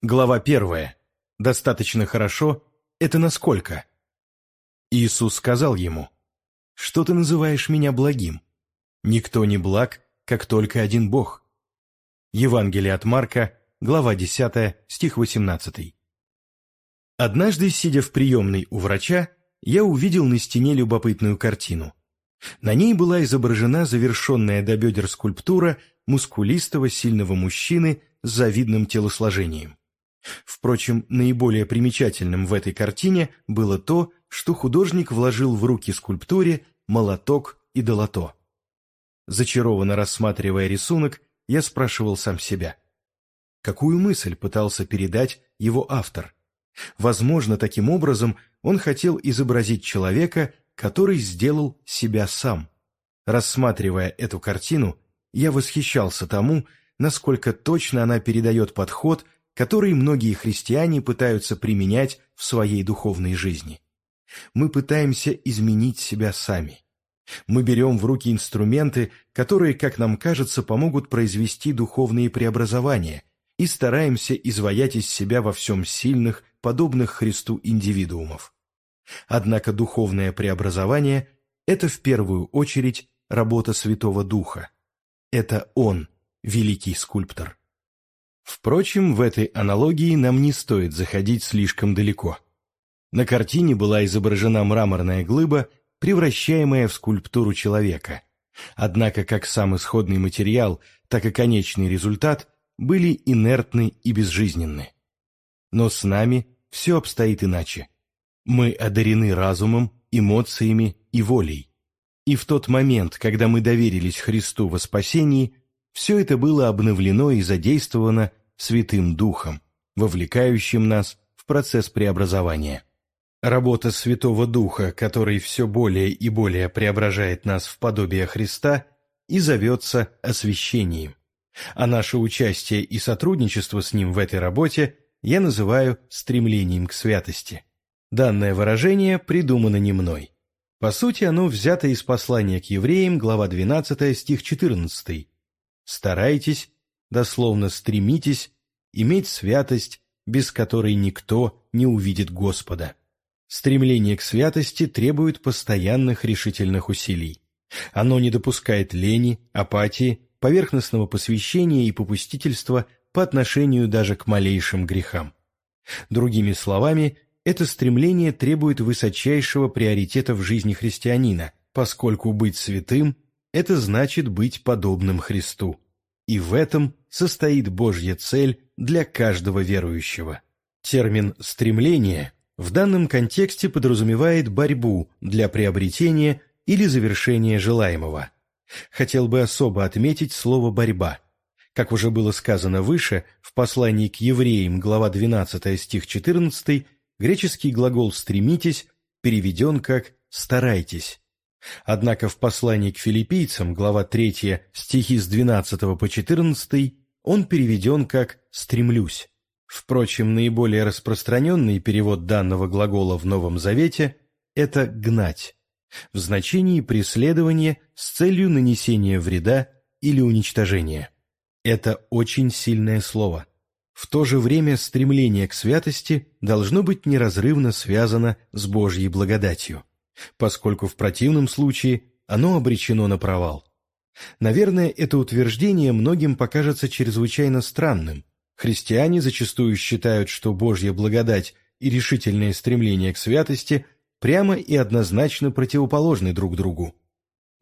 Глава первая. Достаточно хорошо – это насколько? Иисус сказал ему, «Что ты называешь меня благим? Никто не благ, как только один Бог». Евангелие от Марка, глава 10, стих 18. Однажды, сидя в приемной у врача, я увидел на стене любопытную картину. На ней была изображена завершенная до бедер скульптура мускулистого сильного мужчины с завидным телосложением. Впрочем, наиболее примечательным в этой картине было то, что художник вложил в руки скульптуре молоток и долото. Зачарованно рассматривая рисунок, я спрашивал сам себя. Какую мысль пытался передать его автор? Возможно, таким образом он хотел изобразить человека, который сделал себя сам. Рассматривая эту картину, я восхищался тому, насколько точно она передает подход – который многие христиане пытаются применять в своей духовной жизни. Мы пытаемся изменить себя сами. Мы берем в руки инструменты, которые, как нам кажется, помогут произвести духовные преобразования, и стараемся изваять из себя во всем сильных, подобных Христу индивидуумов. Однако духовное преобразование – это в первую очередь работа Святого Духа. Это Он, великий скульптор. Впрочем, в этой аналогии нам не стоит заходить слишком далеко. На картине была изображена мраморная глыба, превращаемая в скульптуру человека. Однако как сам исходный материал, так и конечный результат были инертны и безжизненны. Но с нами все обстоит иначе. Мы одарены разумом, эмоциями и волей. И в тот момент, когда мы доверились Христу во спасении, все это было обновлено и задействовано Святым Духом, вовлекающим нас в процесс преобразования. Работа Святого Духа, который все более и более преображает нас в подобие Христа, и зовется освящением. А наше участие и сотрудничество с Ним в этой работе я называю стремлением к святости. Данное выражение придумано не мной. По сути, оно взято из послания к евреям, глава 12, стих 14. «Старайтесь дословно стремитесь иметь святость, без которой никто не увидит Господа. Стремление к святости требует постоянных решительных усилий. Оно не допускает лени, апатии, поверхностного посвящения и попустительства по отношению даже к малейшим грехам. Другими словами, это стремление требует высочайшего приоритета в жизни христианина, поскольку быть святым – это значит быть подобным Христу. И в этом состоит Божья цель для каждого верующего. Термин «стремление» в данном контексте подразумевает борьбу для приобретения или завершения желаемого. Хотел бы особо отметить слово «борьба». Как уже было сказано выше, в послании к евреям, глава 12, стих 14, греческий глагол «стремитесь» переведен как «старайтесь». Однако в послании к филиппийцам, глава 3, стихи с 12 по 14, он переведен как «стремлюсь». Впрочем, наиболее распространенный перевод данного глагола в Новом Завете – это «гнать» в значении преследования с целью нанесения вреда или уничтожения. Это очень сильное слово. В то же время стремление к святости должно быть неразрывно связано с Божьей благодатью поскольку в противном случае оно обречено на провал. Наверное, это утверждение многим покажется чрезвычайно странным. Христиане зачастую считают, что Божья благодать и решительное стремление к святости прямо и однозначно противоположны друг другу.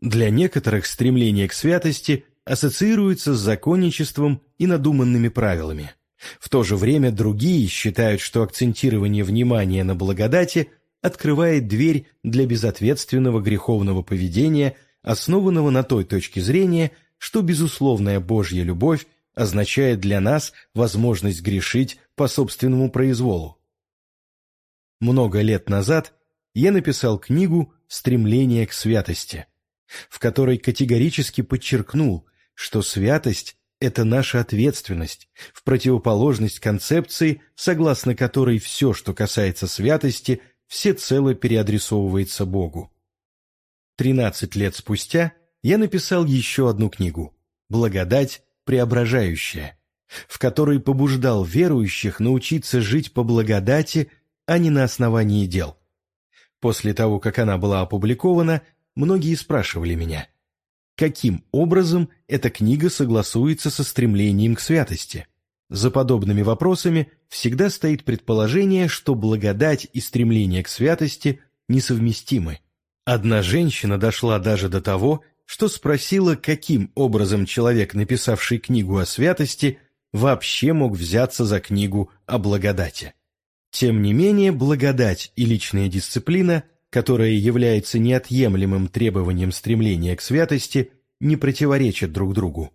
Для некоторых стремление к святости ассоциируется с законничеством и надуманными правилами. В то же время другие считают, что акцентирование внимания на благодати открывает дверь для безответственного греховного поведения, основанного на той точке зрения, что безусловная Божья любовь означает для нас возможность грешить по собственному произволу. Много лет назад я написал книгу «Стремление к святости», в которой категорически подчеркнул, что святость – это наша ответственность, в противоположность концепции, согласно которой все, что касается святости – всецело переадресовывается Богу. Тринадцать лет спустя я написал еще одну книгу «Благодать преображающая», в которой побуждал верующих научиться жить по благодати, а не на основании дел. После того, как она была опубликована, многие спрашивали меня, каким образом эта книга согласуется со стремлением к святости. За подобными вопросами всегда стоит предположение, что благодать и стремление к святости несовместимы. Одна женщина дошла даже до того, что спросила, каким образом человек, написавший книгу о святости, вообще мог взяться за книгу о благодати. Тем не менее, благодать и личная дисциплина, которая является неотъемлемым требованием стремления к святости, не противоречат друг другу.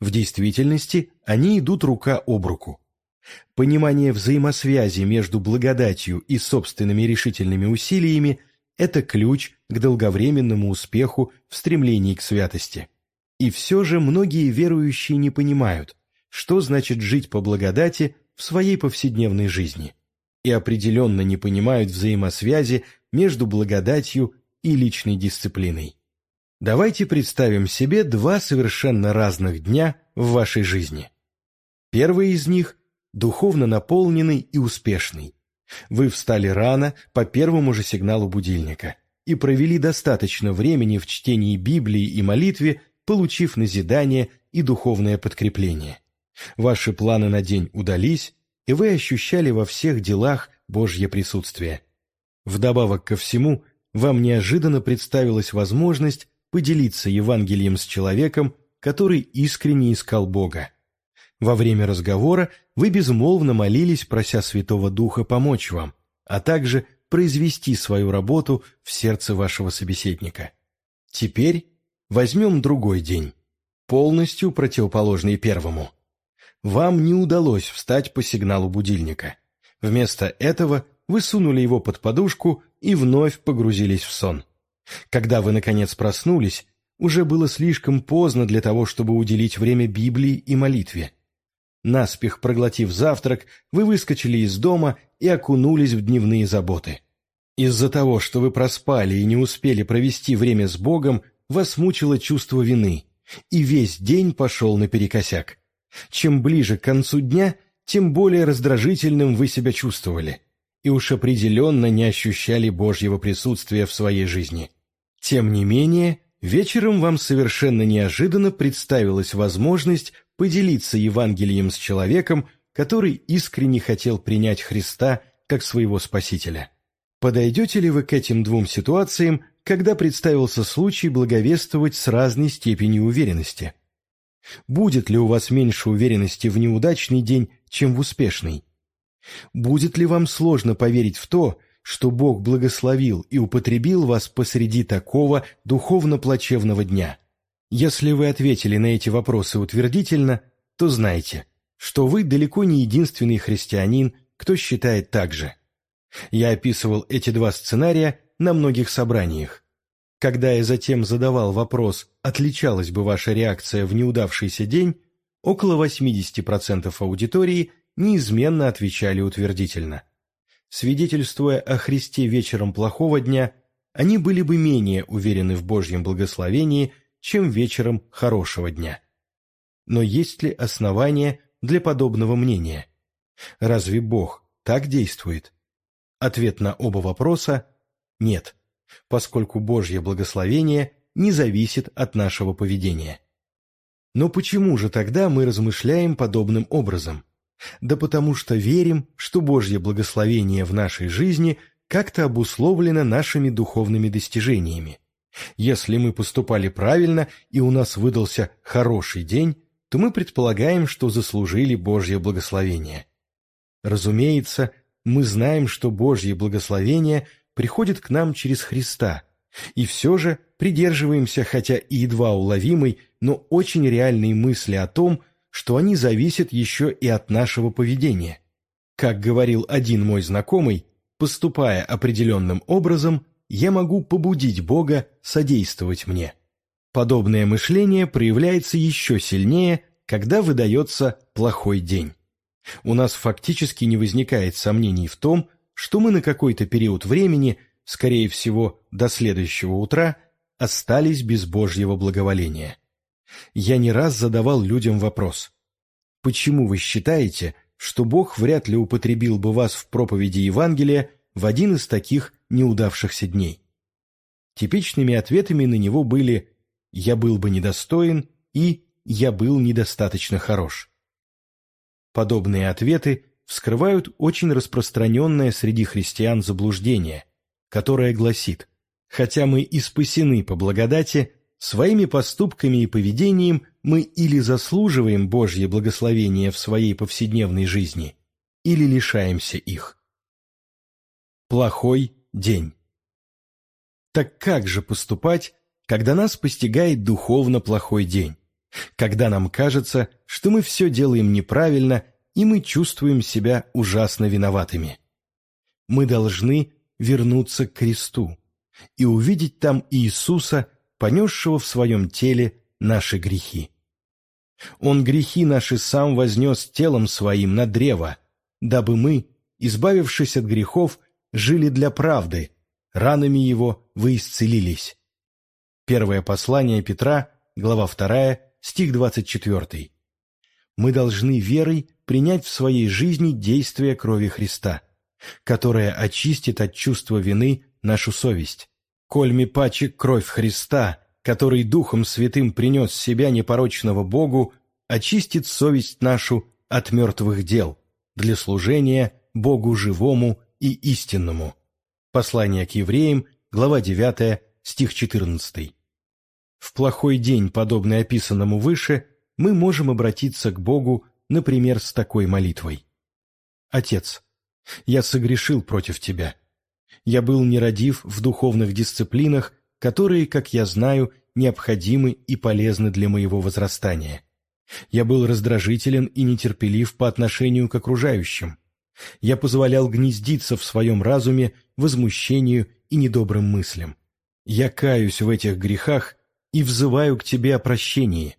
В действительности они идут рука об руку. Понимание взаимосвязи между благодатью и собственными решительными усилиями – это ключ к долговременному успеху в стремлении к святости. И все же многие верующие не понимают, что значит жить по благодати в своей повседневной жизни, и определенно не понимают взаимосвязи между благодатью и личной дисциплиной. Давайте представим себе два совершенно разных дня в вашей жизни. Первый из них – духовно наполненный и успешный. Вы встали рано по первому же сигналу будильника и провели достаточно времени в чтении Библии и молитве, получив назидание и духовное подкрепление. Ваши планы на день удались, и вы ощущали во всех делах Божье присутствие. Вдобавок ко всему, вам неожиданно представилась возможность поделиться Евангелием с человеком, который искренне искал Бога. Во время разговора вы безмолвно молились, прося Святого Духа помочь вам, а также произвести свою работу в сердце вашего собеседника. Теперь возьмем другой день, полностью противоположный первому. Вам не удалось встать по сигналу будильника. Вместо этого вы сунули его под подушку и вновь погрузились в сон. Когда вы, наконец, проснулись, уже было слишком поздно для того, чтобы уделить время Библии и молитве. Наспех проглотив завтрак, вы выскочили из дома и окунулись в дневные заботы. Из-за того, что вы проспали и не успели провести время с Богом, вас мучило чувство вины, и весь день пошел наперекосяк. Чем ближе к концу дня, тем более раздражительным вы себя чувствовали, и уж определенно не ощущали Божьего присутствия в своей жизни. Тем не менее, вечером вам совершенно неожиданно представилась возможность поделиться Евангелием с человеком, который искренне хотел принять Христа как своего Спасителя. Подойдете ли вы к этим двум ситуациям, когда представился случай благовествовать с разной степенью уверенности? Будет ли у вас меньше уверенности в неудачный день, чем в успешный? Будет ли вам сложно поверить в то, что Бог благословил и употребил вас посреди такого духовно-плачевного дня? Если вы ответили на эти вопросы утвердительно, то знайте, что вы далеко не единственный христианин, кто считает так же. Я описывал эти два сценария на многих собраниях. Когда я затем задавал вопрос, отличалась бы ваша реакция в неудавшийся день, около 80% аудитории неизменно отвечали утвердительно. Свидетельствуя о Христе вечером плохого дня, они были бы менее уверены в Божьем благословении, чем вечером хорошего дня. Но есть ли основания для подобного мнения? Разве Бог так действует? Ответ на оба вопроса – нет поскольку Божье благословение не зависит от нашего поведения. Но почему же тогда мы размышляем подобным образом? Да потому что верим, что Божье благословение в нашей жизни как-то обусловлено нашими духовными достижениями. Если мы поступали правильно и у нас выдался хороший день, то мы предполагаем, что заслужили Божье благословение. Разумеется, мы знаем, что Божье благословение приходит к нам через Христа, и все же придерживаемся, хотя и едва уловимой, но очень реальной мысли о том, что они зависят еще и от нашего поведения. Как говорил один мой знакомый, поступая определенным образом, я могу побудить Бога содействовать мне. Подобное мышление проявляется еще сильнее, когда выдается плохой день. У нас фактически не возникает сомнений в том, что мы на какой-то период времени, скорее всего, до следующего утра, остались без Божьего благоволения. Я не раз задавал людям вопрос. почему вы считаете, что Бог вряд ли употребил бы вас в проповеди Евангелия в один из таких неудавшихся дней? Типичными ответами на него были «я был бы недостоин» и «я был недостаточно хорош». Подобные ответы вскрывают очень распространенное среди христиан заблуждение, которое гласит «хотя мы и спасены по благодати, своими поступками и поведением мы или заслуживаем Божье благословение в своей повседневной жизни, или лишаемся их». Плохой день Так как же поступать, когда нас постигает духовно плохой день? когда нам кажется, что мы все делаем неправильно и мы чувствуем себя ужасно виноватыми. Мы должны вернуться к кресту и увидеть там Иисуса, понесшего в своем теле наши грехи. Он грехи наши сам вознес телом своим на древо, дабы мы, избавившись от грехов, жили для правды, ранами его вы исцелились. Первое послание Петра, глава 2, стих 24. Мы должны верой принять в своей жизни действие крови Христа, которая очистит от чувства вины нашу совесть. Кольми паче кровь Христа, который Духом Святым принес себя непорочного Богу, очистит совесть нашу от мертвых дел для служения Богу живому и истинному. Послание к евреям, глава 9, стих 14. В плохой день, подобный описанному выше, мы можем обратиться к Богу, например, с такой молитвой. «Отец, я согрешил против Тебя. Я был нерадив в духовных дисциплинах, которые, как я знаю, необходимы и полезны для моего возрастания. Я был раздражителен и нетерпелив по отношению к окружающим. Я позволял гнездиться в своем разуме возмущению и недобрым мыслям. Я каюсь в этих грехах и взываю к тебе о прощении.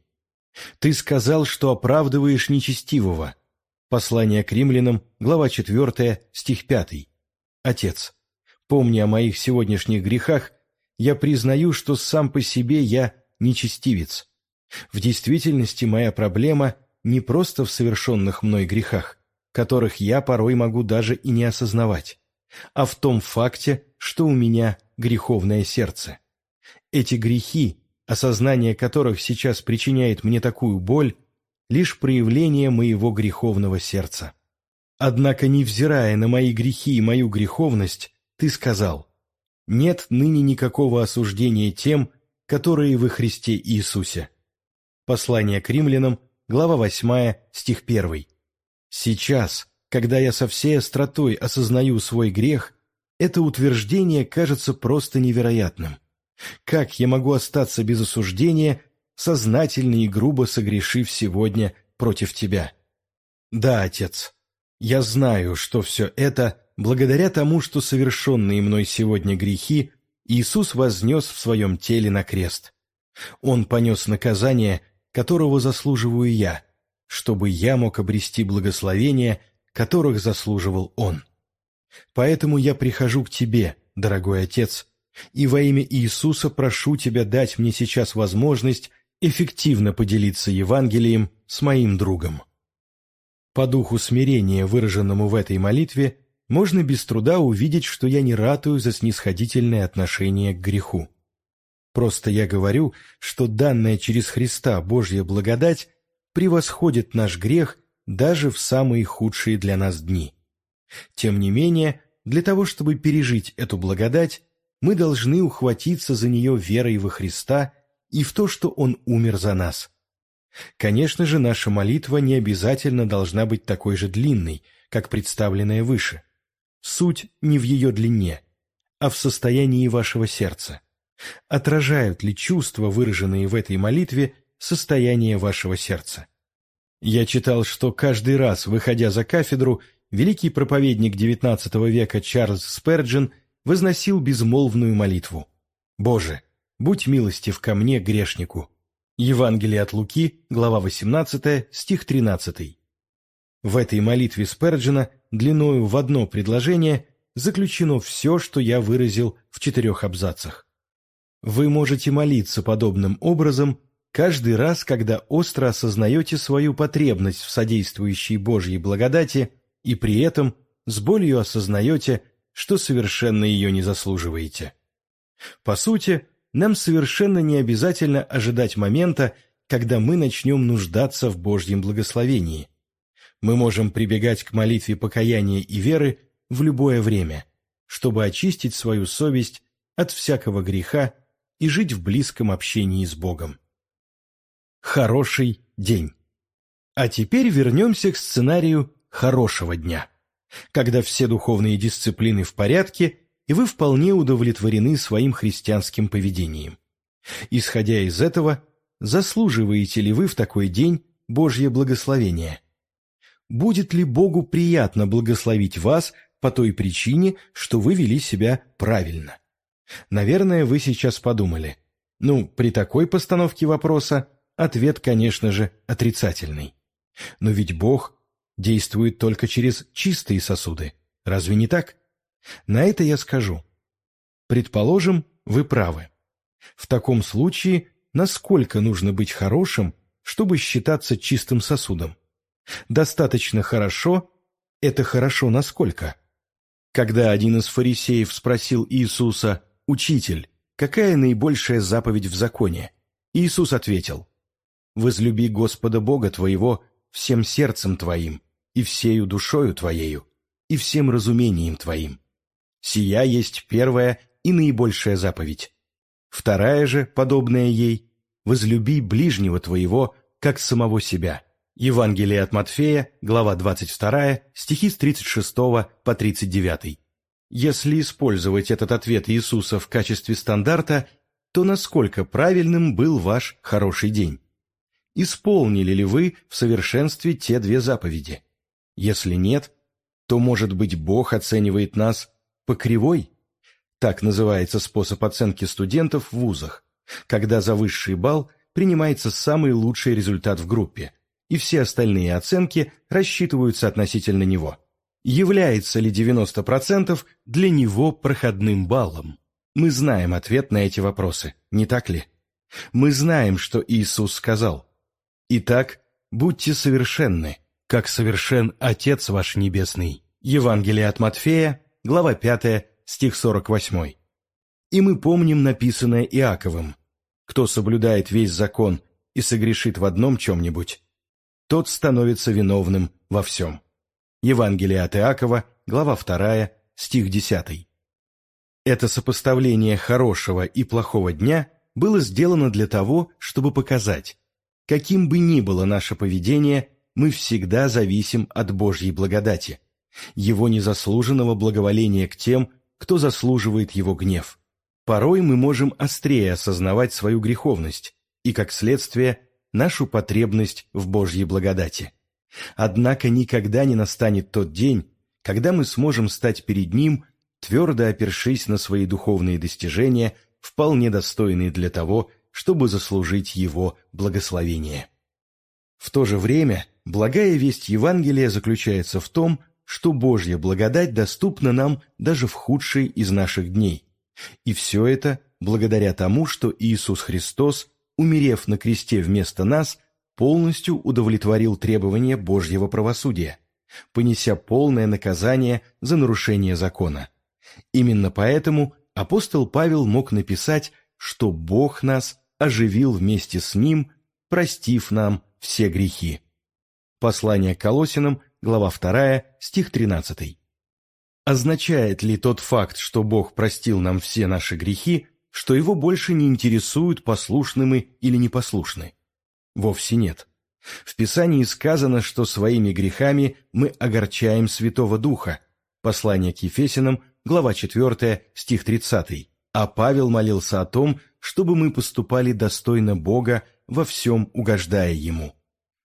Ты сказал, что оправдываешь нечестивого. Послание к римлянам, глава 4, стих 5. Отец, помни о моих сегодняшних грехах, я признаю, что сам по себе я нечестивец. В действительности моя проблема не просто в совершенных мной грехах, которых я порой могу даже и не осознавать, а в том факте, что у меня греховное сердце. Эти грехи осознание которых сейчас причиняет мне такую боль, лишь проявление моего греховного сердца. Однако, невзирая на мои грехи и мою греховность, ты сказал, «Нет ныне никакого осуждения тем, которые во Христе Иисусе». Послание к римлянам, глава 8, стих 1. Сейчас, когда я со всей остротой осознаю свой грех, это утверждение кажется просто невероятным. Как я могу остаться без осуждения, сознательно и грубо согрешив сегодня против тебя? Да, Отец, я знаю, что все это благодаря тому, что совершенные мной сегодня грехи Иисус вознес в своем теле на крест. Он понес наказание, которого заслуживаю я, чтобы я мог обрести благословения, которых заслуживал Он. Поэтому я прихожу к Тебе, дорогой Отец, и во имя Иисуса прошу Тебя дать мне сейчас возможность эффективно поделиться Евангелием с моим другом. По духу смирения, выраженному в этой молитве, можно без труда увидеть, что я не ратую за снисходительное отношение к греху. Просто я говорю, что данная через Христа Божья благодать превосходит наш грех даже в самые худшие для нас дни. Тем не менее, для того, чтобы пережить эту благодать, мы должны ухватиться за нее верой во Христа и в то, что Он умер за нас. Конечно же, наша молитва не обязательно должна быть такой же длинной, как представленная выше. Суть не в ее длине, а в состоянии вашего сердца. Отражают ли чувства, выраженные в этой молитве, состояние вашего сердца? Я читал, что каждый раз, выходя за кафедру, великий проповедник XIX века Чарльз Сперджин – возносил безмолвную молитву. «Боже, будь милостив ко мне, грешнику». Евангелие от Луки, глава 18, стих 13. В этой молитве Сперджина длиною в одно предложение заключено все, что я выразил в четырех абзацах. Вы можете молиться подобным образом каждый раз, когда остро осознаете свою потребность в содействующей Божьей благодати и при этом с болью осознаете, что совершенно ее не заслуживаете. По сути, нам совершенно не обязательно ожидать момента, когда мы начнем нуждаться в Божьем благословении. Мы можем прибегать к молитве покаяния и веры в любое время, чтобы очистить свою совесть от всякого греха и жить в близком общении с Богом. Хороший день. А теперь вернемся к сценарию хорошего дня, когда все духовные дисциплины в порядке и вы вполне удовлетворены своим христианским поведением. Исходя из этого, заслуживаете ли вы в такой день Божье благословение? Будет ли Богу приятно благословить вас по той причине, что вы вели себя правильно? Наверное, вы сейчас подумали. Ну, при такой постановке вопроса ответ, конечно же, отрицательный. Но ведь Бог действует только через чистые сосуды. Разве не так? На это я скажу. Предположим, вы правы. В таком случае, насколько нужно быть хорошим, чтобы считаться чистым сосудом? Достаточно хорошо – это хорошо насколько? Когда один из фарисеев спросил Иисуса, «Учитель, какая наибольшая заповедь в законе?» Иисус ответил, «Возлюби Господа Бога твоего всем сердцем твоим, и всею душою твоею, и всем разумением твоим, Сия есть первая и наибольшая заповедь. Вторая же, подобная ей, «Возлюби ближнего твоего, как самого себя». Евангелие от Матфея, глава 22, стихи с 36 по 39. Если использовать этот ответ Иисуса в качестве стандарта, то насколько правильным был ваш хороший день? Исполнили ли вы в совершенстве те две заповеди? Если нет, то, может быть, Бог оценивает нас по кривой? Так называется способ оценки студентов в вузах, когда за высший балл принимается самый лучший результат в группе, и все остальные оценки рассчитываются относительно него. Является ли 90% для него проходным баллом? Мы знаем ответ на эти вопросы, не так ли? Мы знаем, что Иисус сказал. Итак, будьте совершенны, как совершен Отец ваш Небесный. Евангелие от Матфея, глава 5, стих 48. И мы помним написанное Иаковым. Кто соблюдает весь закон и согрешит в одном чем-нибудь, тот становится виновным во всем. Евангелие от Иакова, глава 2, стих 10. Это сопоставление хорошего и плохого дня было сделано для того, чтобы показать, каким бы ни было наше поведение, мы всегда зависим от Божьей благодати – его незаслуженного благоволения к тем, кто заслуживает его гнев. Порой мы можем острее осознавать свою греховность и, как следствие, нашу потребность в Божьей благодати. Однако никогда не настанет тот день, когда мы сможем стать перед Ним, твердо опершись на свои духовные достижения, вполне достойные для того, чтобы заслужить Его благословение. В то же время благая весть Евангелия заключается в том, что Божья благодать доступна нам даже в худшие из наших дней. И все это благодаря тому, что Иисус Христос, умерев на кресте вместо нас, полностью удовлетворил требования Божьего правосудия, понеся полное наказание за нарушение закона. Именно поэтому апостол Павел мог написать, что Бог нас оживил вместе с Ним, простив нам все грехи. Послание к Колосинам, глава 2, стих 13. Означает ли тот факт, что Бог простил нам все наши грехи, что Его больше не интересуют, послушны мы или непослушны? Вовсе нет. В Писании сказано, что своими грехами мы огорчаем Святого Духа. Послание к Ефесянам, глава 4, стих 30. А Павел молился о том, чтобы мы поступали достойно Бога, во всем угождая Ему.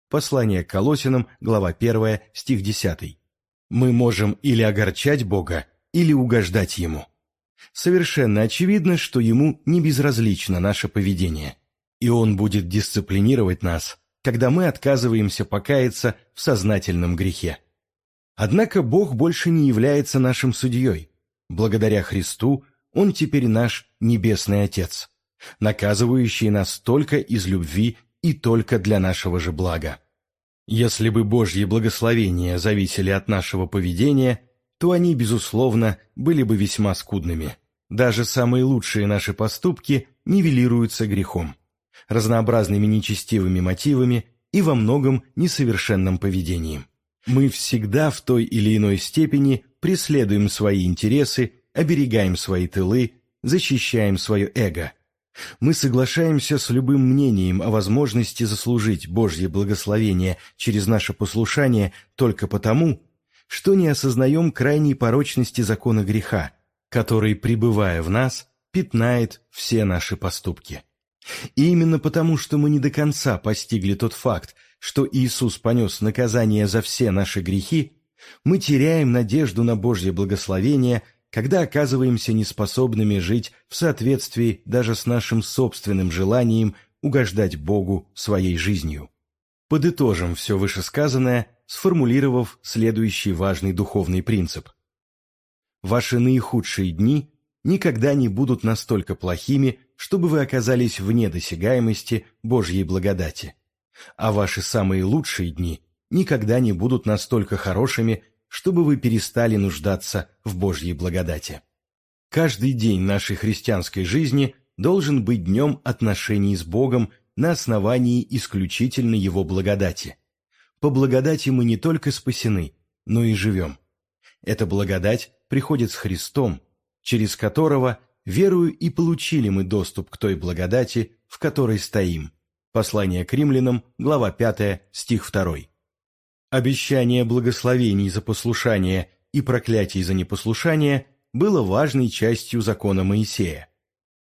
Послание к Колосинам, глава 1, стих 10. Мы можем или огорчать Бога, или угождать Ему. Совершенно очевидно, что Ему не безразлично наше поведение, и Он будет дисциплинировать нас, когда мы отказываемся покаяться в сознательном грехе. Однако Бог больше не является нашим судьей. Благодаря Христу Он теперь наш Небесный Отец. наказывающий нас только из любви и только для нашего же блага. Если бы Божьи благословения зависели от нашего поведения, то они, безусловно, были бы весьма скудными. Даже самые лучшие наши поступки нивелируются грехом, разнообразными нечестивыми мотивами и во многом несовершенным поведением. Мы всегда в той или иной степени преследуем свои интересы, оберегаем свои тылы, защищаем свое эго. Мы соглашаемся с любым мнением о возможности заслужить Божье благословение через наше послушание только потому, что не осознаем крайней порочности закона греха, который, пребывая в нас, пятнает все наши поступки. И именно потому, что мы не до конца постигли тот факт, что Иисус понес наказание за все наши грехи, мы теряем надежду на Божье благословение, когда оказываемся неспособными жить в соответствии даже с нашим собственным желанием угождать Богу своей жизнью. Подытожим все вышесказанное, сформулировав следующий важный духовный принцип. Ваши наихудшие дни никогда не будут настолько плохими, чтобы вы оказались вне досягаемости Божьей благодати а ваши самые лучшие дни никогда не будут настолько хорошими, чтобы вы перестали нуждаться в Божьей благодати. Каждый день нашей христианской жизни должен быть днем отношений с Богом на основании исключительно Его благодати. По благодати мы не только спасены, но и живем. Эта благодать приходит с Христом, через которого, верую, и получили мы доступ к той благодати, в которой стоим. Послание к римлянам, глава 5, стих 2. Обещание благословений за послушание и проклятий за непослушание было важной частью закона Моисея.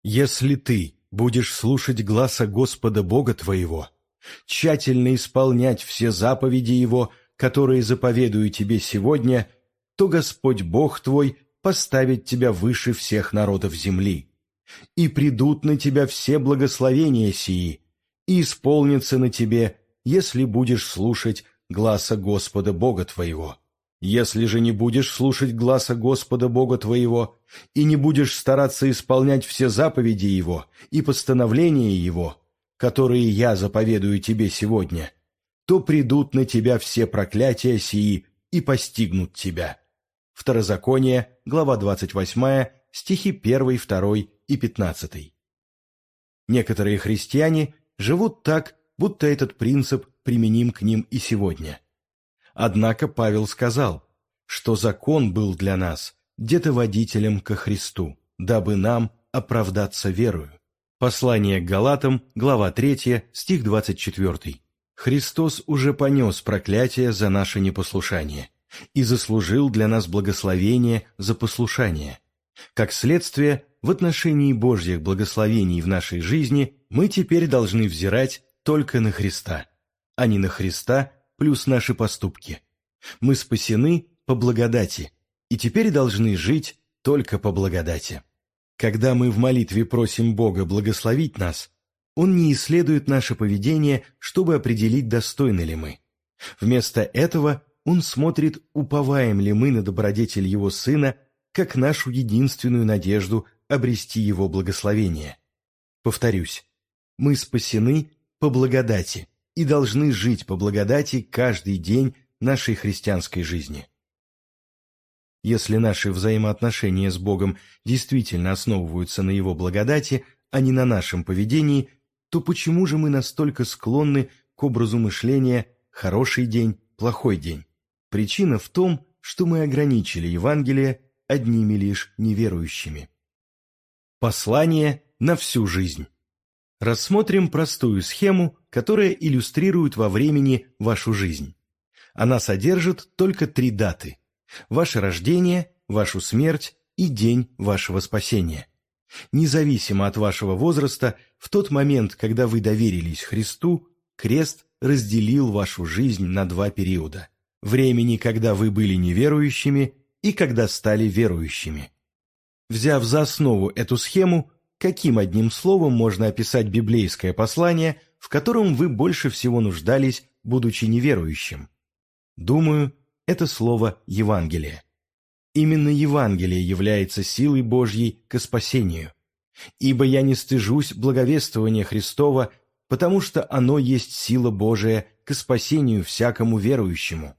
«Если ты будешь слушать гласа Господа Бога твоего, тщательно исполнять все заповеди Его, которые заповедую тебе сегодня, то Господь Бог твой поставит тебя выше всех народов земли. И придут на тебя все благословения сии, и исполнится на тебе, если будешь слушать гласа Господа Бога твоего. Если же не будешь слушать гласа Господа Бога твоего и не будешь стараться исполнять все заповеди Его и постановления Его, которые я заповедую тебе сегодня, то придут на тебя все проклятия сии и постигнут тебя». Второзаконие, глава 28, стихи 1, 2 и 15. Некоторые христиане живут так, будто этот принцип применим к ним и сегодня. Однако Павел сказал, что закон был для нас детоводителем ко Христу, дабы нам оправдаться верою. Послание к Галатам, глава 3, стих 24. Христос уже понес проклятие за наше непослушание и заслужил для нас благословение за послушание. Как следствие, в отношении Божьих благословений в нашей жизни мы теперь должны взирать только на Христа, а не на Христа плюс наши поступки. Мы спасены по благодати и теперь должны жить только по благодати. Когда мы в молитве просим Бога благословить нас, Он не исследует наше поведение, чтобы определить, достойны ли мы. Вместо этого Он смотрит, уповаем ли мы на добродетель Его Сына, как нашу единственную надежду обрести Его благословение. Повторюсь, мы спасены по благодати и должны жить по благодати каждый день нашей христианской жизни. Если наши взаимоотношения с Богом действительно основываются на Его благодати, а не на нашем поведении, то почему же мы настолько склонны к образу мышления «хороший день, плохой день»? Причина в том, что мы ограничили Евангелие одними лишь неверующими. Послание на всю жизнь. Рассмотрим простую схему, которая иллюстрирует во времени вашу жизнь. Она содержит только три даты – ваше рождение, вашу смерть и день вашего спасения. Независимо от вашего возраста, в тот момент, когда вы доверились Христу, крест разделил вашу жизнь на два периода – времени, когда вы были неверующими, и когда стали верующими. Взяв за основу эту схему, каким одним словом можно описать библейское послание, в котором вы больше всего нуждались, будучи неверующим? Думаю, это слово «Евангелие». Именно Евангелие является силой Божьей к спасению. Ибо я не стыжусь благовествования Христова, потому что оно есть сила Божия к спасению всякому верующему».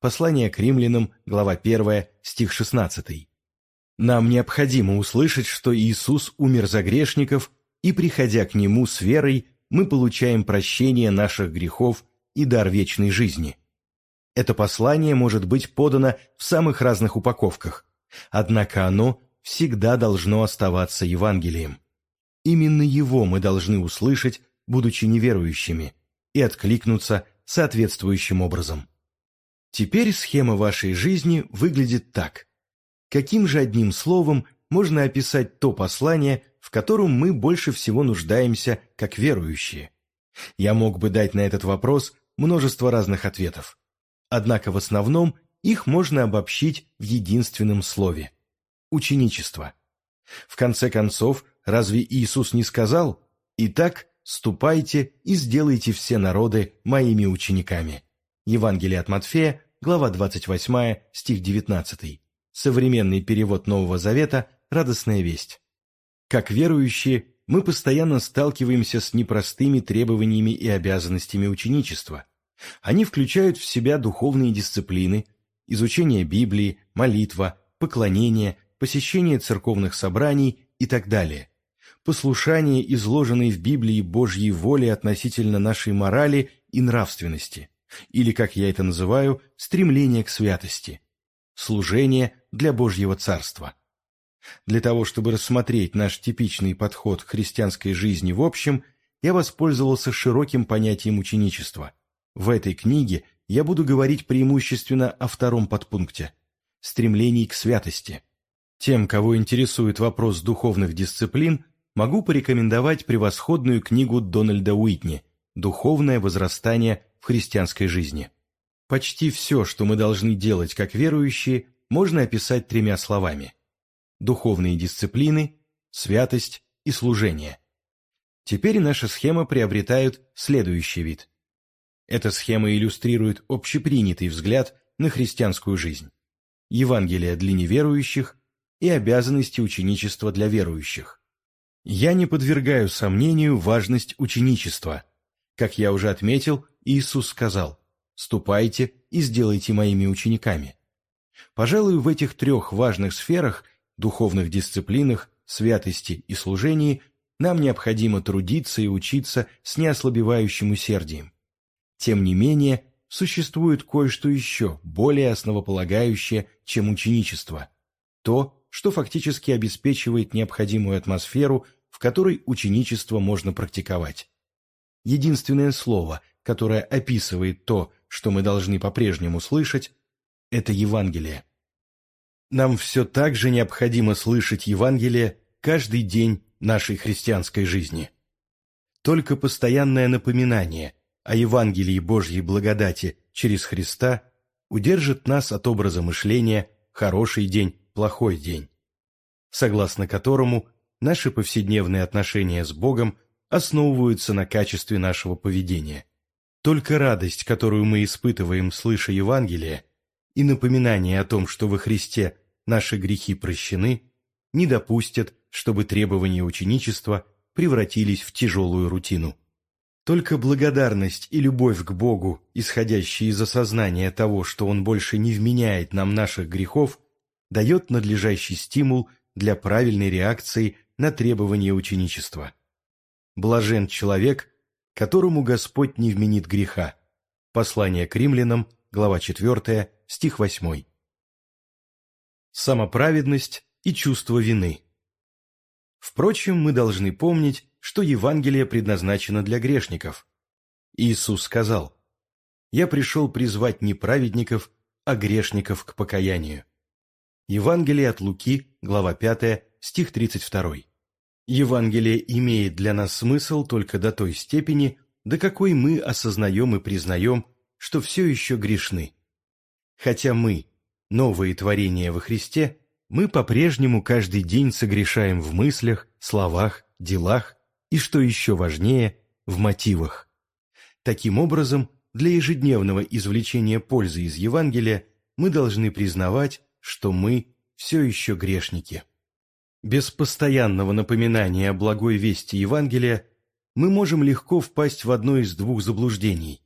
Послание к римлянам, глава 1, стих 16. Нам необходимо услышать, что Иисус умер за грешников, и, приходя к Нему с верой, мы получаем прощение наших грехов и дар вечной жизни. Это послание может быть подано в самых разных упаковках, однако оно всегда должно оставаться Евангелием. Именно его мы должны услышать, будучи неверующими, и откликнуться соответствующим образом. Теперь схема вашей жизни выглядит так. Каким же одним словом можно описать то послание, в котором мы больше всего нуждаемся как верующие? Я мог бы дать на этот вопрос множество разных ответов. Однако в основном их можно обобщить в единственном слове – ученичество. В конце концов, разве Иисус не сказал «Итак, ступайте и сделайте все народы моими учениками»? Евангелие от Матфея, глава 28, стих 19. Современный перевод Нового Завета «Радостная весть». Как верующие, мы постоянно сталкиваемся с непростыми требованиями и обязанностями ученичества – они включают в себя духовные дисциплины, изучение Библии, молитва, поклонение, посещение церковных собраний и так далее. Послушание, изложенной в Библии Божьей воли относительно нашей морали и нравственности, или, как я это называю, стремление к святости, служение для Божьего Царства. Для того, чтобы рассмотреть наш типичный подход к христианской жизни в общем, я воспользовался широким понятием ученичества – в этой книге я буду говорить преимущественно о втором подпункте – стремлении к святости. Тем, кого интересует вопрос духовных дисциплин, могу порекомендовать превосходную книгу Дональда Уитни «Духовное возрастание в христианской жизни». Почти все, что мы должны делать как верующие, можно описать тремя словами – духовные дисциплины, святость и служение. Теперь наша схема приобретает следующий вид – эта схема иллюстрирует общепринятый взгляд на христианскую жизнь. Евангелие для неверующих и обязанности ученичества для верующих. Я не подвергаю сомнению важность ученичества. Как я уже отметил, Иисус сказал «Ступайте и сделайте моими учениками». Пожалуй, в этих трех важных сферах – духовных дисциплинах, святости и служении – нам необходимо трудиться и учиться с неослабевающим усердием. Тем не менее, существует кое-что еще, более основополагающее, чем ученичество. То, что фактически обеспечивает необходимую атмосферу, в которой ученичество можно практиковать. Единственное слово, которое описывает то, что мы должны по-прежнему слышать, это Евангелие. Нам все так же необходимо слышать Евангелие каждый день нашей христианской жизни. Только постоянное напоминание – о Евангелии Божьей благодати через Христа удержит нас от образа мышления «хороший день, плохой день», согласно которому наши повседневные отношения с Богом основываются на качестве нашего поведения. Только радость, которую мы испытываем, слыша Евангелие, и напоминание о том, что во Христе наши грехи прощены, не допустят, чтобы требования ученичества превратились в тяжелую рутину. Только благодарность и любовь к Богу, исходящие из осознания того, что Он больше не вменяет нам наших грехов, дает надлежащий стимул для правильной реакции на требования ученичества. Блажен человек, которому Господь не вменит греха. Послание к римлянам, глава 4, стих 8. Самоправедность и чувство вины. Впрочем, мы должны помнить, что Евангелие предназначено для грешников. Иисус сказал, «Я пришел призвать не праведников, а грешников к покаянию». Евангелие от Луки, глава 5, стих 32. Евангелие имеет для нас смысл только до той степени, до какой мы осознаем и признаем, что все еще грешны. Хотя мы, новые творения во Христе, мы по-прежнему каждый день согрешаем в мыслях, словах, делах и, что еще важнее, в мотивах. Таким образом, для ежедневного извлечения пользы из Евангелия мы должны признавать, что мы все еще грешники. Без постоянного напоминания о благой вести Евангелия мы можем легко впасть в одно из двух заблуждений.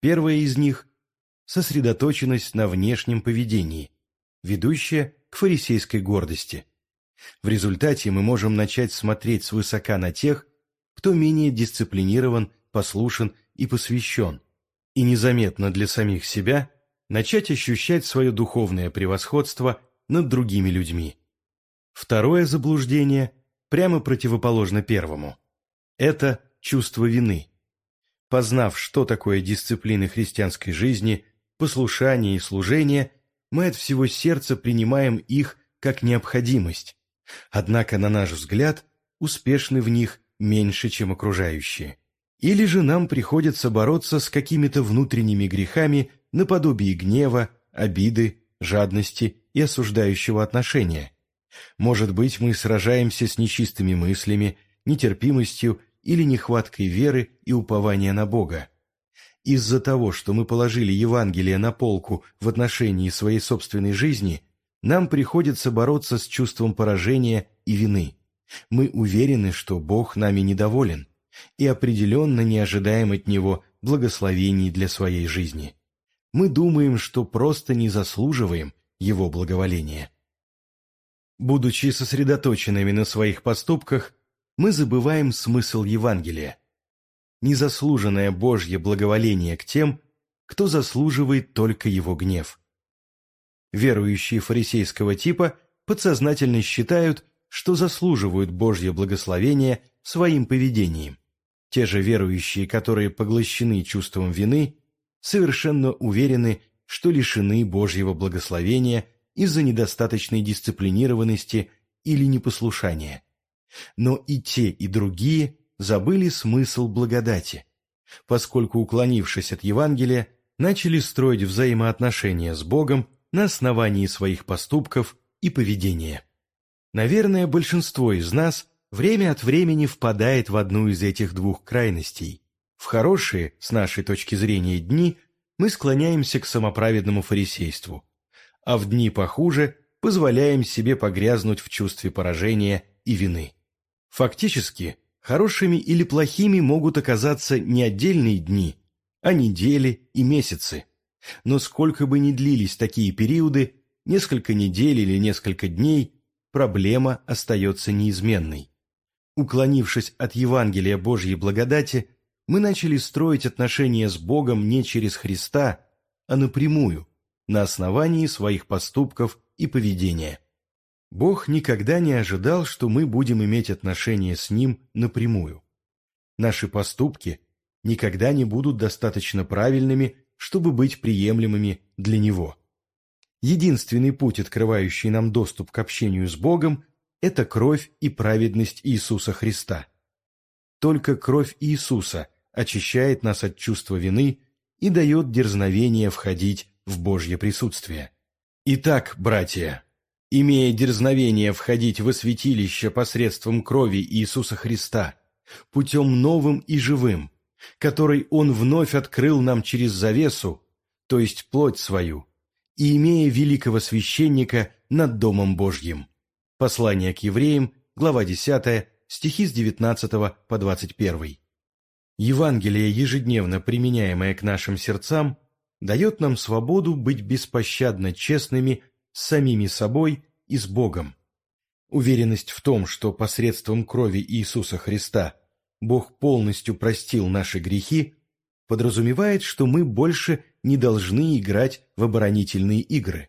Первое из них – сосредоточенность на внешнем поведении, ведущая к фарисейской гордости. В результате мы можем начать смотреть свысока на тех, кто менее дисциплинирован, послушен и посвящен, и незаметно для самих себя начать ощущать свое духовное превосходство над другими людьми. Второе заблуждение прямо противоположно первому. Это чувство вины. Познав, что такое дисциплины христианской жизни, послушание и служение, мы от всего сердца принимаем их как необходимость, однако, на наш взгляд, успешны в них меньше, чем окружающие. Или же нам приходится бороться с какими-то внутренними грехами наподобие гнева, обиды, жадности и осуждающего отношения. Может быть, мы сражаемся с нечистыми мыслями, нетерпимостью или нехваткой веры и упования на Бога. Из-за того, что мы положили Евангелие на полку в отношении своей собственной жизни, нам приходится бороться с чувством поражения и вины. Мы уверены, что Бог нами недоволен, и определенно не ожидаем от Него благословений для своей жизни. Мы думаем, что просто не заслуживаем Его благоволения. Будучи сосредоточенными на своих поступках, мы забываем смысл Евангелия. Незаслуженное Божье благоволение к тем, кто заслуживает только его гнев. Верующие фарисейского типа подсознательно считают, что заслуживают Божье благословение своим поведением. Те же верующие, которые поглощены чувством вины, совершенно уверены, что лишены Божьего благословения из-за недостаточной дисциплинированности или непослушания. Но и те, и другие забыли смысл благодати, поскольку, уклонившись от Евангелия, начали строить взаимоотношения с Богом на основании своих поступков и поведения. Наверное, большинство из нас время от времени впадает в одну из этих двух крайностей. В хорошие, с нашей точки зрения, дни мы склоняемся к самоправедному фарисейству, а в дни похуже позволяем себе погрязнуть в чувстве поражения и вины. Фактически, хорошими или плохими могут оказаться не отдельные дни, а недели и месяцы. Но сколько бы ни длились такие периоды, несколько недель или несколько дней, проблема остается неизменной. Уклонившись от Евангелия Божьей благодати, мы начали строить отношения с Богом не через Христа, а напрямую, на основании своих поступков и поведения. Бог никогда не ожидал, что мы будем иметь отношения с Ним напрямую. Наши поступки никогда не будут достаточно правильными, чтобы быть приемлемыми для Него. Единственный путь, открывающий нам доступ к общению с Богом, это кровь и праведность Иисуса Христа. Только кровь Иисуса очищает нас от чувства вины и дает дерзновение входить в Божье присутствие. Итак, братья, имея дерзновение входить во святилище посредством крови Иисуса Христа, путем новым и живым, который Он вновь открыл нам через завесу, то есть плоть свою, и имея великого священника над Домом Божьим. Послание к евреям, глава 10, стихи с 19 по 21. Евангелие, ежедневно применяемое к нашим сердцам, дает нам свободу быть беспощадно честными с самими собой и с Богом. Уверенность в том, что посредством крови Иисуса Христа Бог полностью простил наши грехи, подразумевает, что мы больше не должны играть в оборонительные игры.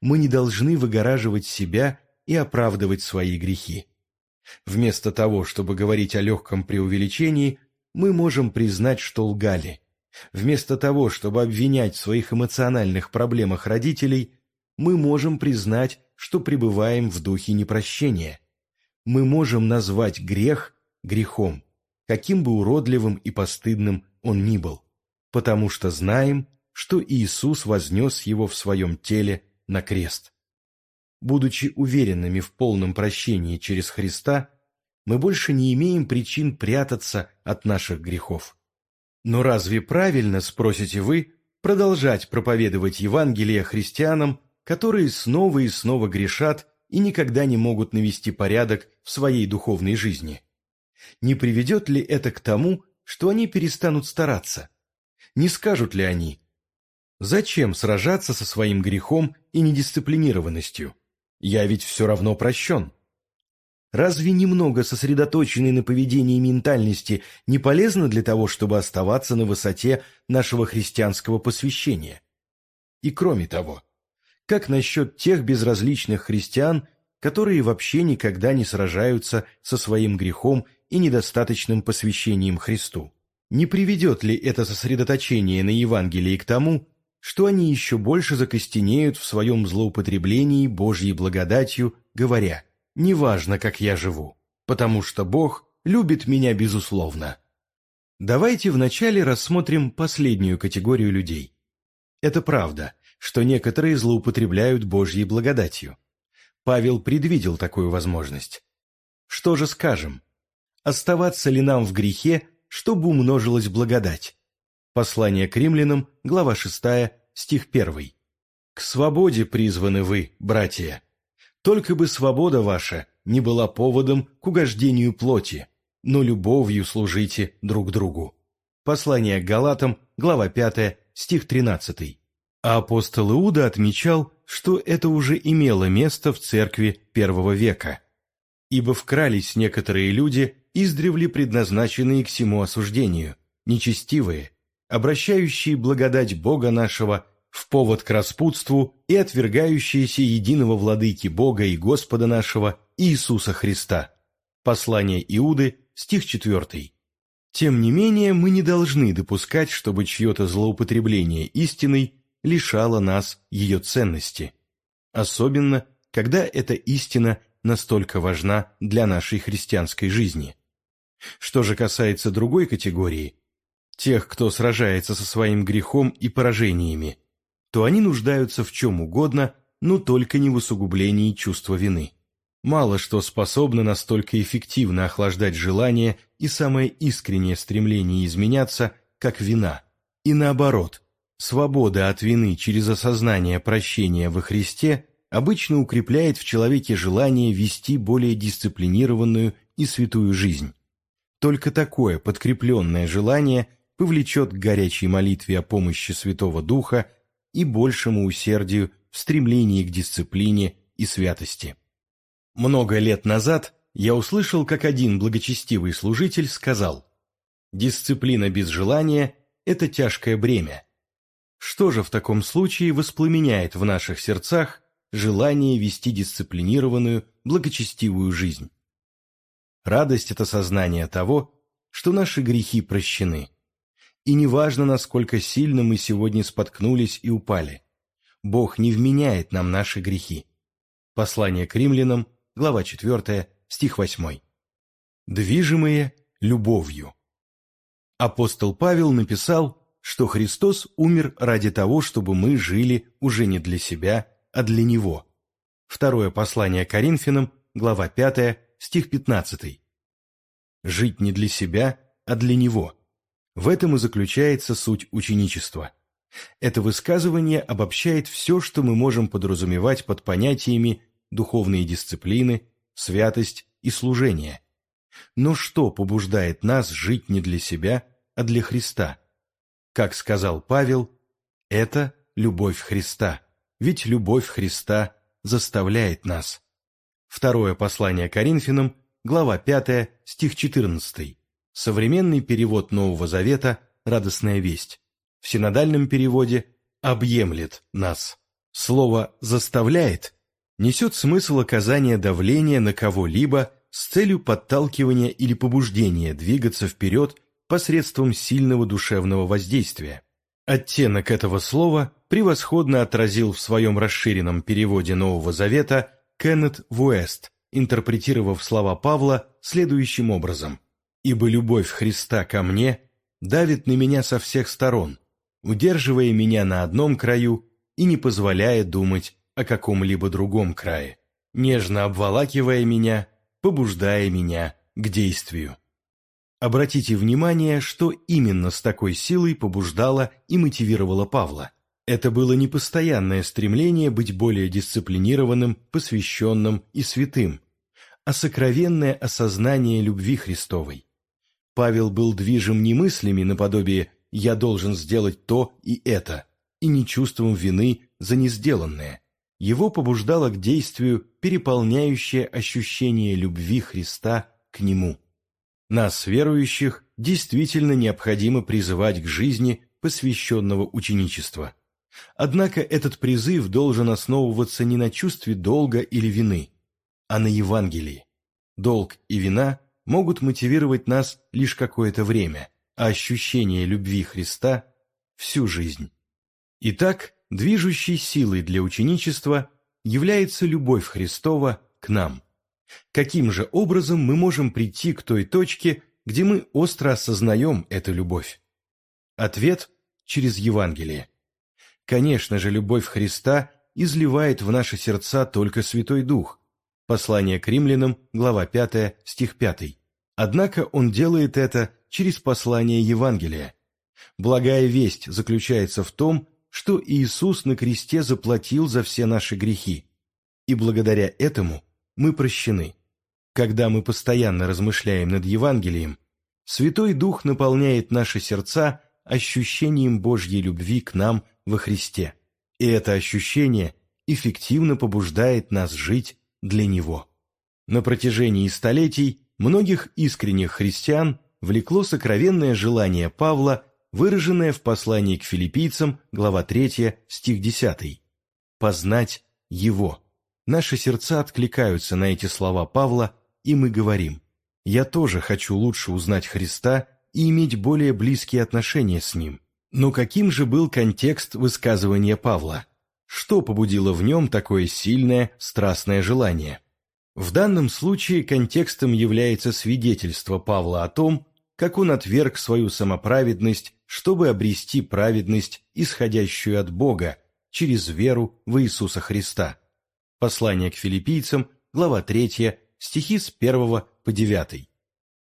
Мы не должны выгораживать себя и оправдывать свои грехи. Вместо того, чтобы говорить о легком преувеличении, мы можем признать, что лгали. Вместо того, чтобы обвинять в своих эмоциональных проблемах родителей, мы можем признать, что пребываем в духе непрощения. Мы можем назвать грех грехом, каким бы уродливым и постыдным он ни был, потому что знаем, что Иисус вознес его в своем теле на крест. Будучи уверенными в полном прощении через Христа, мы больше не имеем причин прятаться от наших грехов. Но разве правильно, спросите вы, продолжать проповедовать Евангелие христианам, которые снова и снова грешат и никогда не могут навести порядок в своей духовной жизни. Не приведет ли это к тому, что они перестанут стараться? Не скажут ли они, зачем сражаться со своим грехом и недисциплинированностью? Я ведь все равно прощен. Разве немного сосредоточенной на поведении ментальности не полезно для того, чтобы оставаться на высоте нашего христианского посвящения? И кроме того, как насчет тех безразличных христиан, которые вообще никогда не сражаются со своим грехом и недостаточным посвящением Христу? Не приведет ли это сосредоточение на Евангелии к тому, что они еще больше закостенеют в своем злоупотреблении Божьей благодатью, говоря – неважно, как я живу, потому что Бог любит меня безусловно. Давайте вначале рассмотрим последнюю категорию людей. Это правда, что некоторые злоупотребляют Божьей благодатью. Павел предвидел такую возможность. Что же скажем? Оставаться ли нам в грехе, чтобы умножилась благодать? Послание к римлянам, глава 6, стих 1. «К свободе призваны вы, братья, только бы свобода ваша не была поводом к угождению плоти, но любовью служите друг другу. Послание к Галатам, глава 5, стих 13. А апостол Иуда отмечал, что это уже имело место в церкви первого века. Ибо вкрались некоторые люди, издревле предназначенные к всему осуждению, нечестивые, обращающие благодать Бога нашего в повод к распутству и отвергающиеся единого владыки Бога и Господа нашего Иисуса Христа. Послание Иуды, стих 4. Тем не менее, мы не должны допускать, чтобы чье-то злоупотребление истиной лишало нас ее ценности. Особенно, когда эта истина настолько важна для нашей христианской жизни. Что же касается другой категории, тех, кто сражается со своим грехом и поражениями, то они нуждаются в чем угодно, но только не в усугублении чувства вины. Мало что способно настолько эффективно охлаждать желание и самое искреннее стремление изменяться, как вина. И наоборот, свобода от вины через осознание прощения во Христе обычно укрепляет в человеке желание вести более дисциплинированную и святую жизнь. Только такое подкрепленное желание повлечет к горячей молитве о помощи Святого Духа и большему усердию в стремлении к дисциплине и святости. Много лет назад я услышал, как один благочестивый служитель сказал «Дисциплина без желания – это тяжкое бремя». Что же в таком случае воспламеняет в наших сердцах желание вести дисциплинированную, благочестивую жизнь? Радость – это сознание того, что наши грехи прощены – и неважно, насколько сильно мы сегодня споткнулись и упали. Бог не вменяет нам наши грехи. Послание к римлянам, глава 4, стих 8. Движимые любовью. Апостол Павел написал, что Христос умер ради того, чтобы мы жили уже не для себя, а для Него. Второе послание Коринфянам, глава 5, стих 15. Жить не для себя, а для Него – в этом и заключается суть ученичества. Это высказывание обобщает все, что мы можем подразумевать под понятиями духовные дисциплины, святость и служение. Но что побуждает нас жить не для себя, а для Христа? Как сказал Павел, это любовь Христа, ведь любовь Христа заставляет нас. Второе послание Коринфянам, глава 5, стих 14. Современный перевод Нового Завета «Радостная весть». В синодальном переводе «объемлет нас». Слово «заставляет» несет смысл оказания давления на кого-либо с целью подталкивания или побуждения двигаться вперед посредством сильного душевного воздействия. Оттенок этого слова превосходно отразил в своем расширенном переводе Нового Завета Кеннет Вуэст, интерпретировав слова Павла следующим образом – ибо любовь Христа ко мне давит на меня со всех сторон, удерживая меня на одном краю и не позволяя думать о каком-либо другом крае, нежно обволакивая меня, побуждая меня к действию. Обратите внимание, что именно с такой силой побуждало и мотивировало Павла. Это было не постоянное стремление быть более дисциплинированным, посвященным и святым, а сокровенное осознание любви Христовой. Павел был движим не мыслями наподобие «я должен сделать то и это», и не чувством вины за несделанное. Его побуждало к действию переполняющее ощущение любви Христа к Нему. Нас, верующих, действительно необходимо призывать к жизни посвященного ученичества. Однако этот призыв должен основываться не на чувстве долга или вины, а на Евангелии. Долг и вина могут мотивировать нас лишь какое-то время, а ощущение любви Христа – всю жизнь. Итак, движущей силой для ученичества является любовь Христова к нам. Каким же образом мы можем прийти к той точке, где мы остро осознаем эту любовь? Ответ – через Евангелие. Конечно же, любовь Христа изливает в наши сердца только Святой Дух. Послание к римлянам, глава 5, стих 5. Однако Он делает это через послание Евангелия. Благая весть заключается в том, что Иисус на кресте заплатил за все наши грехи, и благодаря этому мы прощены. Когда мы постоянно размышляем над Евангелием, Святой Дух наполняет наши сердца ощущением Божьей любви к нам во Христе, и это ощущение эффективно побуждает нас жить для Него. На протяжении столетий многих искренних христиан влекло сокровенное желание Павла, выраженное в послании к филиппийцам, глава 3, стих 10. «Познать Его». Наши сердца откликаются на эти слова Павла, и мы говорим, «Я тоже хочу лучше узнать Христа и иметь более близкие отношения с Ним». Но каким же был контекст высказывания Павла? Что побудило в нем такое сильное, страстное желание? В данном случае контекстом является свидетельство Павла о том, как он отверг свою самоправедность, чтобы обрести праведность, исходящую от Бога, через веру в Иисуса Христа. Послание к филиппийцам, глава 3, стихи с 1 по 9.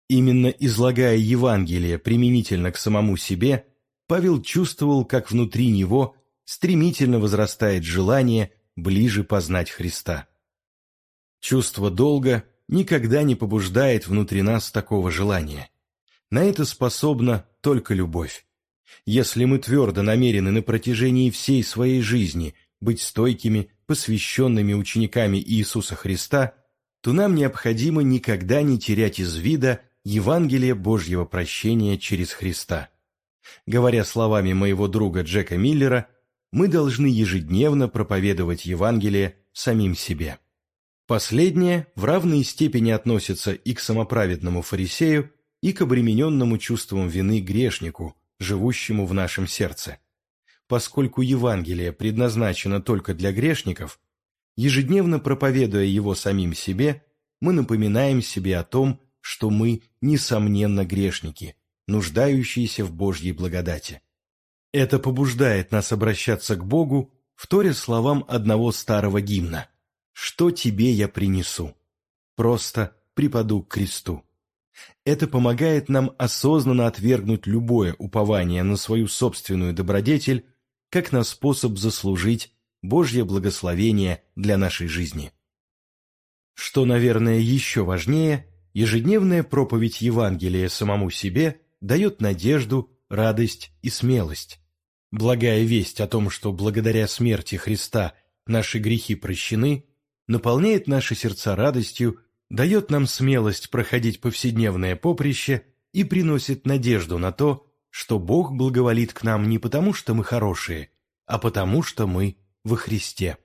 Именно излагая Евангелие применительно к самому себе, Павел чувствовал, как внутри него стремительно возрастает желание ближе познать Христа. Чувство долга никогда не побуждает внутри нас такого желания. На это способна только любовь. Если мы твердо намерены на протяжении всей своей жизни быть стойкими, посвященными учениками Иисуса Христа, то нам необходимо никогда не терять из вида Евангелие Божьего прощения через Христа. Говоря словами моего друга Джека Миллера, мы должны ежедневно проповедовать Евангелие самим себе. Последнее в равной степени относится и к самоправедному фарисею, и к обремененному чувством вины грешнику, живущему в нашем сердце. Поскольку Евангелие предназначено только для грешников, ежедневно проповедуя его самим себе, мы напоминаем себе о том, что мы, несомненно, грешники, нуждающиеся в Божьей благодати. Это побуждает нас обращаться к Богу, вторя словам одного старого гимна – что тебе я принесу? Просто припаду к кресту. Это помогает нам осознанно отвергнуть любое упование на свою собственную добродетель, как на способ заслужить Божье благословение для нашей жизни. Что, наверное, еще важнее, ежедневная проповедь Евангелия самому себе дает надежду, радость и смелость. Благая весть о том, что благодаря смерти Христа наши грехи прощены, наполняет наши сердца радостью, дает нам смелость проходить повседневное поприще и приносит надежду на то, что Бог благоволит к нам не потому, что мы хорошие, а потому, что мы во Христе.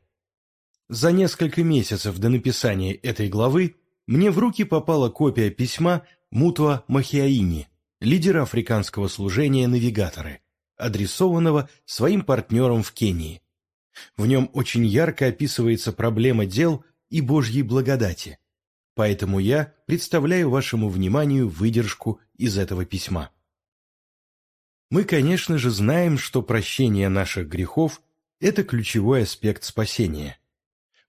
За несколько месяцев до написания этой главы мне в руки попала копия письма Мутуа Махиаини, лидера африканского служения «Навигаторы», адресованного своим партнерам в Кении. В нем очень ярко описывается проблема дел и Божьей благодати. Поэтому я представляю вашему вниманию выдержку из этого письма. Мы, конечно же, знаем, что прощение наших грехов – это ключевой аспект спасения.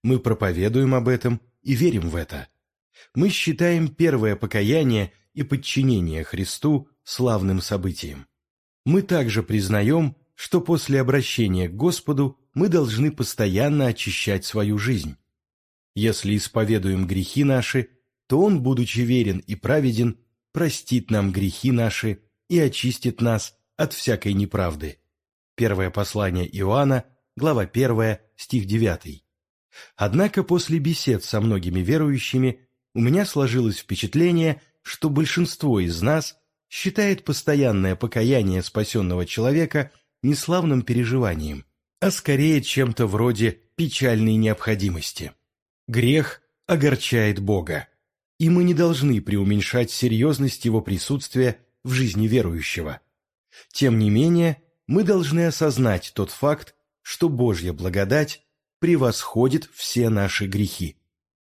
Мы проповедуем об этом и верим в это. Мы считаем первое покаяние и подчинение Христу славным событием. Мы также признаем, что после обращения к Господу мы должны постоянно очищать свою жизнь. Если исповедуем грехи наши, то Он, будучи верен и праведен, простит нам грехи наши и очистит нас от всякой неправды. Первое послание Иоанна, глава 1, стих 9. Однако после бесед со многими верующими у меня сложилось впечатление, что большинство из нас считает постоянное покаяние спасенного человека не славным переживанием, а скорее чем-то вроде печальной необходимости. Грех огорчает Бога, и мы не должны преуменьшать серьезность его присутствия в жизни верующего. Тем не менее, мы должны осознать тот факт, что Божья благодать превосходит все наши грехи.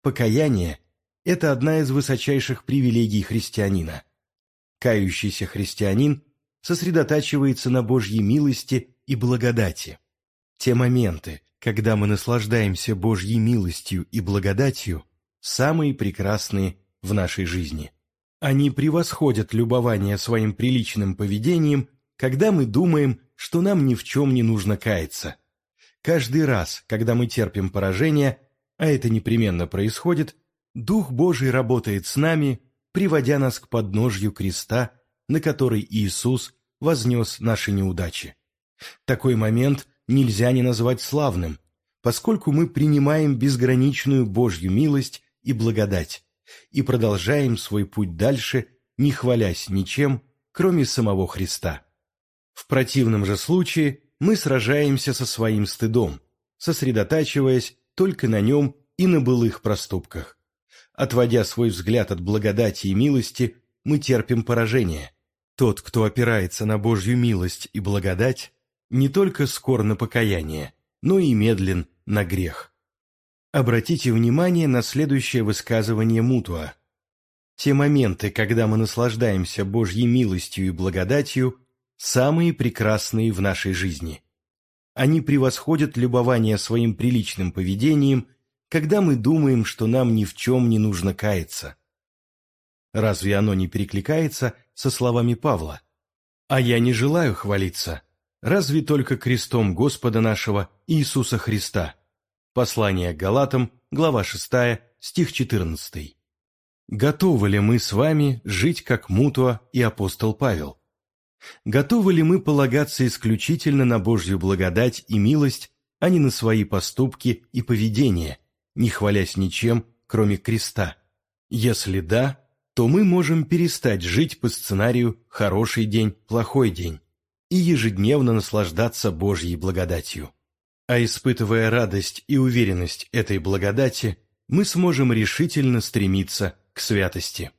Покаяние – это одна из высочайших привилегий христианина. Кающийся христианин сосредотачивается на Божьей милости и благодати. Те моменты, когда мы наслаждаемся Божьей милостью и благодатью, самые прекрасные в нашей жизни. Они превосходят любование своим приличным поведением, когда мы думаем, что нам ни в чем не нужно каяться. Каждый раз, когда мы терпим поражение, а это непременно происходит, Дух Божий работает с нами, приводя нас к подножью креста, на который Иисус вознес наши неудачи. Такой момент нельзя не назвать славным, поскольку мы принимаем безграничную Божью милость и благодать и продолжаем свой путь дальше, не хвалясь ничем, кроме самого Христа. В противном же случае мы сражаемся со своим стыдом, сосредотачиваясь только на нем и на былых проступках. Отводя свой взгляд от благодати и милости, мы терпим поражение. Тот, кто опирается на Божью милость и благодать, не только скор на покаяние, но и медлен на грех. Обратите внимание на следующее высказывание Мутуа. Те моменты, когда мы наслаждаемся Божьей милостью и благодатью, самые прекрасные в нашей жизни. Они превосходят любование своим приличным поведением когда мы думаем, что нам ни в чем не нужно каяться. Разве оно не перекликается со словами Павла? «А я не желаю хвалиться, разве только крестом Господа нашего Иисуса Христа». Послание к Галатам, глава 6, стих 14. Готовы ли мы с вами жить как Мутуа и апостол Павел? Готовы ли мы полагаться исключительно на Божью благодать и милость, а не на свои поступки и поведение, не хвалясь ничем, кроме креста? Если да, то мы можем перестать жить по сценарию «хороший день, плохой день» и ежедневно наслаждаться Божьей благодатью. А испытывая радость и уверенность этой благодати, мы сможем решительно стремиться к святости.